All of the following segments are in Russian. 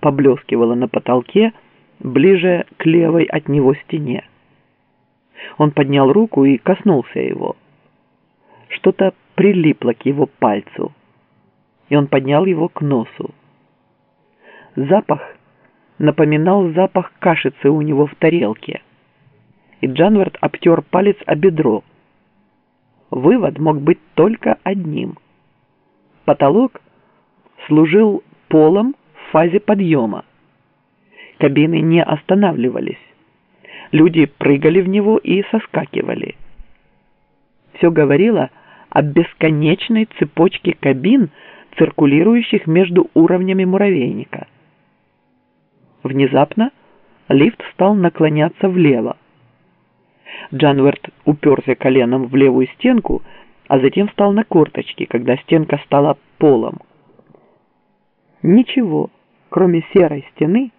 поблескивало на потолке ближе к левой от него стене. Он поднял руку и коснулся его. Что-то прилипло к его пальцу, и он поднял его к носу. Запах напоминал запах кашицы у него в тарелке, и Джанвард обтер палец о бедро. Вывод мог быть только одним. Потолок служил полом фазе подъема. Кабины не останавливались. Люди прыгали в него и соскакивали. Все говорило о бесконечной цепочке кабин, циркулирующих между уровнями муравейника. Внезапно лифт стал наклоняться влево. Джанверт уперся коленом в левую стенку, а затем встал на корточки, когда стенка стала полом. Ничего, кроме серой стены,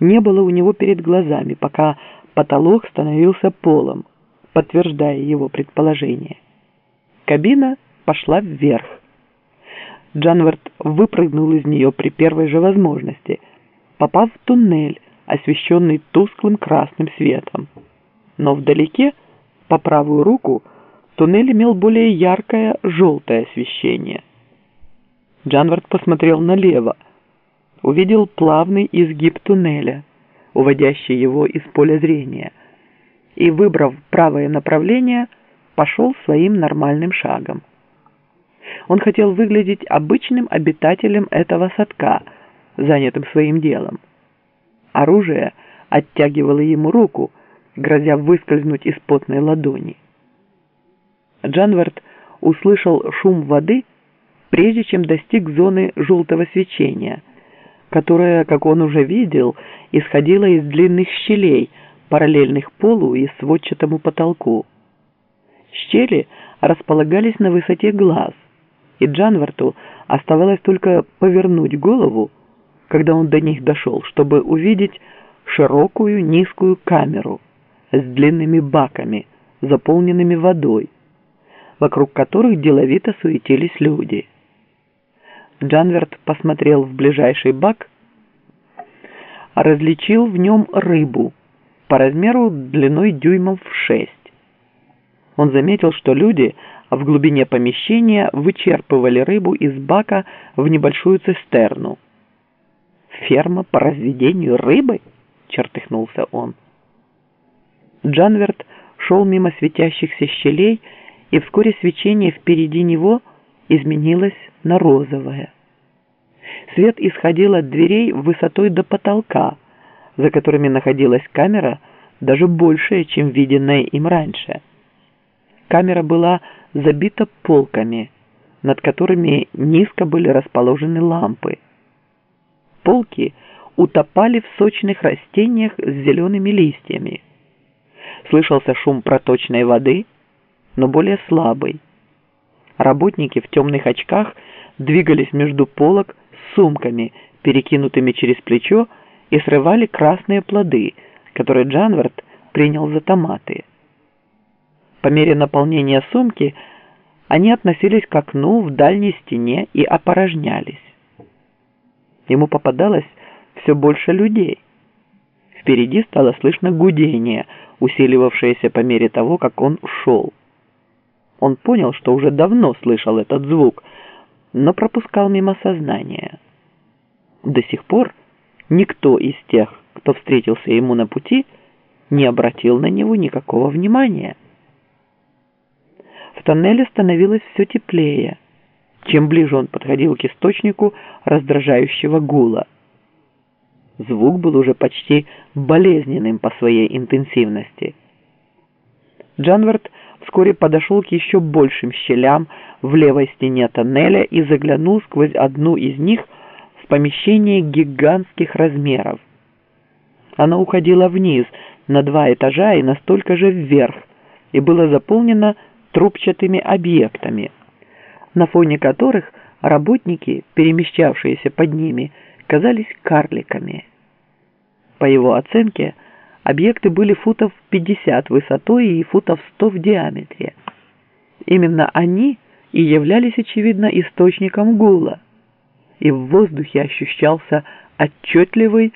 не было у него перед глазами, пока потолок становился полом, подтверждая его предположение. Кабина пошла вверх. Джанвард выпрыгнул из нее при первой же возможности, попав в туннель, освещенный тусклым красным светом. Но вдалеке, по правую руку, туннель имел более яркое желтое освещение. Джанвард посмотрел налево, увидел плавный изгиб туннеля, уводящий его из поля зрения, и, выбрав правое направление, пошел своим нормальным шагом. Он хотел выглядеть обычным обитателем этого садка, занятым своим делом. Оружие оттягивало ему руку, грозя выскользнуть из потной ладони. Джанвард услышал шум воды, прежде чем достиг зоны желтого свечения, которая, как он уже видел, исходила из длинных щелей, параллельных полу и сводчатому потолку. Щели располагались на высоте глаз, и Джанварту оставалось только повернуть голову, когда он до них дошел, чтобы увидеть широкую низкую камеру с длинными баками, заполненными водой, вокруг которых деловито суетились люди. Джанверт посмотрел в ближайший бак, различил в нем рыбу по размеру длиной дюймов в шесть. Он заметил, что люди в глубине помещения вычерпывали рыбу из бака в небольшую цистерну. «Ферма по разведению рыбы?» — чертыхнулся он. Джанверт шел мимо светящихся щелей, и вскоре свечение впереди него изменилось на розовое. Свет исходил от дверей высотой до потолка, за которыми находилась камера, даже большая, чем виденная им раньше. Камера была забита полками, над которыми низко были расположены лампы. Полки утопали в сочных растениях с зелеными листьями. Слышался шум проточной воды, но более слабый. Работники в темных очках двигались между полок с сумками, перекинутыми через плечо, и срывали красные плоды, которые Джанвард принял за томаты. По мере наполнения сумки они относились к окну в дальней стене и опорожнялись. Ему попадалось все больше людей. Впереди стало слышно гудение, усиливавшееся по мере того, как он шел. Он понял, что уже давно слышал этот звук, но пропускал мимо сознания. До сих пор никто из тех, кто встретился ему на пути, не обратил на него никакого внимания. В тоннеле становилось все теплее, чем ближе он подходил к источнику раздражающего гула. Звук был уже почти болезненным по своей интенсивности. Джанвард вскоре подошел к еще большим щелям в левой стене тоннеля и заглянул сквозь одну из них в помещение гигантских размеров. Она уходила вниз на два этажа и настолько же вверх, и было заполнено трубчатыми объектами, на фоне которых работники, перемещавшиеся под ними, казались карликами. По его оценке, Объекты были футов 50 высотой и футов 100 в диаметре. Именно они и являлись, очевидно, источником гула. И в воздухе ощущался отчетливый